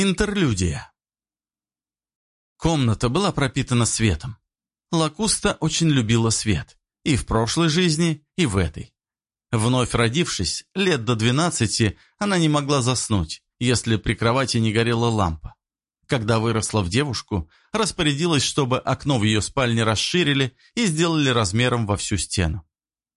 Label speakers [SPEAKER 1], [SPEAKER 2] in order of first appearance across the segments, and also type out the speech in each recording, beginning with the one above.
[SPEAKER 1] Интерлюдия. Комната была пропитана светом. Лакуста очень любила свет. И в прошлой жизни, и в этой. Вновь родившись, лет до двенадцати, она не могла заснуть, если при кровати не горела лампа. Когда выросла в девушку, распорядилась, чтобы окно в ее спальне расширили и сделали размером во всю стену.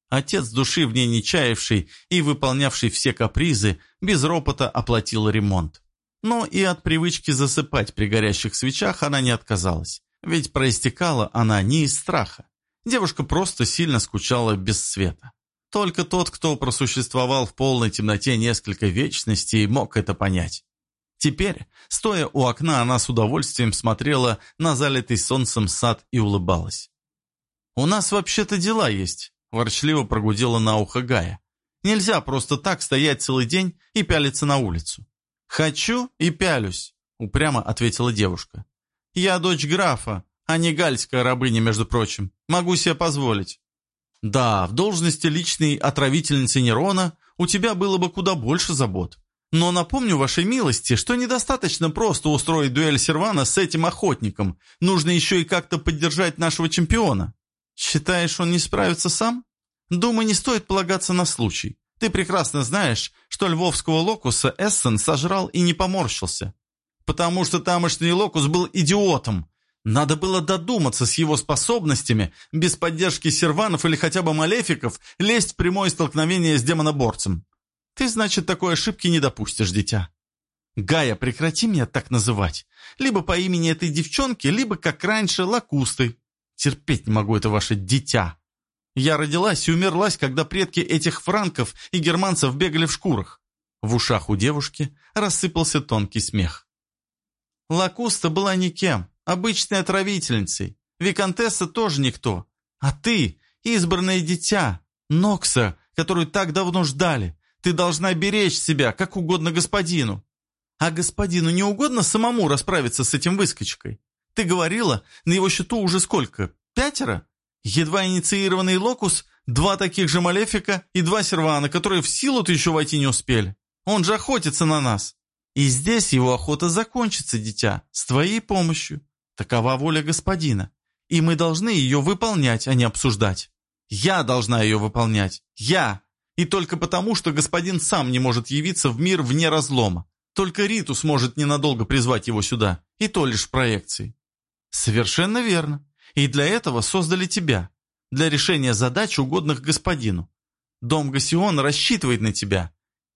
[SPEAKER 1] Отец души в ней не чаявший и выполнявший все капризы, без ропота оплатил ремонт. Но и от привычки засыпать при горящих свечах она не отказалась, ведь проистекала она не из страха. Девушка просто сильно скучала без света. Только тот, кто просуществовал в полной темноте несколько вечностей, мог это понять. Теперь, стоя у окна, она с удовольствием смотрела на залитый солнцем сад и улыбалась. «У нас вообще-то дела есть», – ворчливо прогудела на ухо Гая. «Нельзя просто так стоять целый день и пялиться на улицу». «Хочу и пялюсь», — упрямо ответила девушка. «Я дочь графа, а не гальская рабыня, между прочим. Могу себе позволить». «Да, в должности личной отравительницы Нерона у тебя было бы куда больше забот. Но напомню вашей милости, что недостаточно просто устроить дуэль Сервана с этим охотником. Нужно еще и как-то поддержать нашего чемпиона. Считаешь, он не справится сам? Думаю, не стоит полагаться на случай. Ты прекрасно знаешь, что львовского локуса Эссен сожрал и не поморщился. Потому что тамошний локус был идиотом. Надо было додуматься с его способностями, без поддержки серванов или хотя бы малефиков, лезть в прямое столкновение с демоноборцем. Ты, значит, такой ошибки не допустишь, дитя. Гая, прекрати меня так называть. Либо по имени этой девчонки, либо, как раньше, лакустой. Терпеть не могу это ваше дитя. Я родилась и умерлась, когда предки этих франков и германцев бегали в шкурах. В ушах у девушки рассыпался тонкий смех. Лакуста была никем, обычной отравительницей. Викантесса тоже никто. А ты, избранное дитя, Нокса, которую так давно ждали. Ты должна беречь себя, как угодно господину. А господину не угодно самому расправиться с этим выскочкой? Ты говорила, на его счету уже сколько? Пятеро? Едва инициированный локус, два таких же малефика и два сервана, которые в силу-то еще войти не успели. Он же охотится на нас. И здесь его охота закончится, дитя, с твоей помощью. Такова воля господина. И мы должны ее выполнять, а не обсуждать. Я должна ее выполнять. Я. И только потому, что господин сам не может явиться в мир вне разлома. Только Риту сможет ненадолго призвать его сюда. И то лишь в проекции. Совершенно верно. И для этого создали тебя, для решения задач, угодных господину. Дом Гасион рассчитывает на тебя.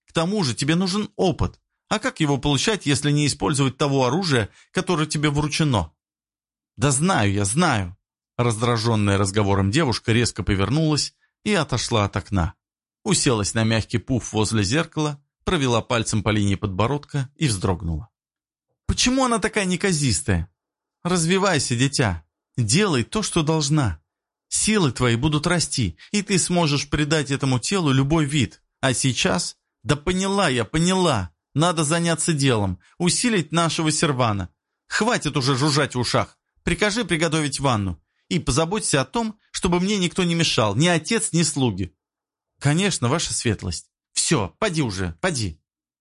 [SPEAKER 1] К тому же тебе нужен опыт. А как его получать, если не использовать того оружия, которое тебе вручено? Да знаю я, знаю. Раздраженная разговором девушка резко повернулась и отошла от окна. Уселась на мягкий пуф возле зеркала, провела пальцем по линии подбородка и вздрогнула. «Почему она такая неказистая? Развивайся, дитя. Делай то, что должна. Силы твои будут расти, и ты сможешь придать этому телу любой вид. А сейчас? Да поняла я, поняла. Надо заняться делом, усилить нашего сервана. Хватит уже жужжать в ушах. Прикажи приготовить ванну. И позаботься о том, чтобы мне никто не мешал, ни отец, ни слуги. Конечно, ваша светлость. Все, поди уже, поди.